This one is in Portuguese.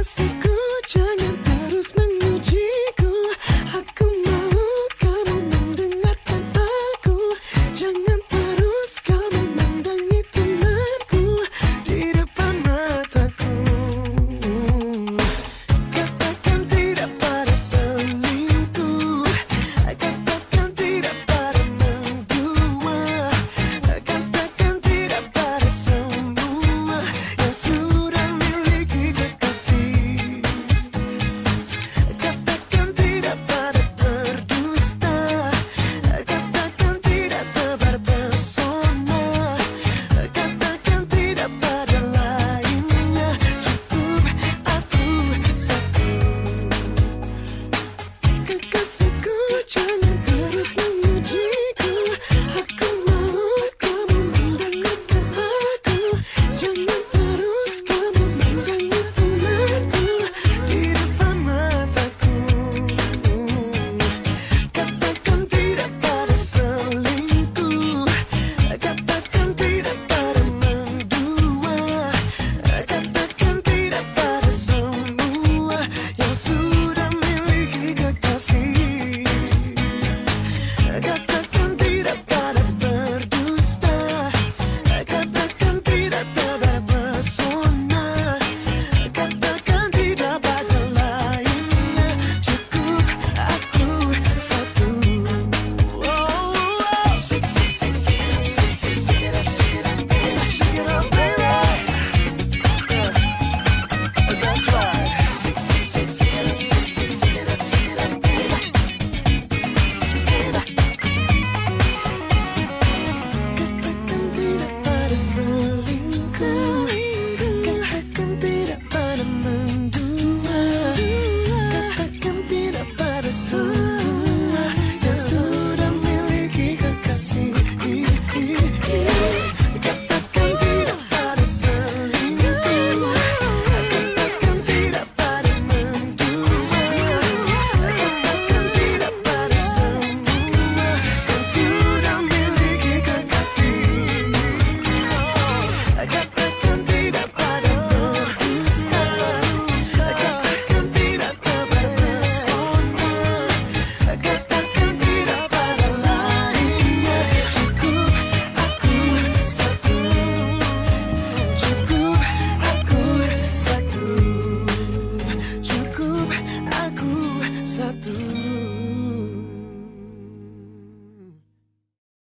to see. tudo.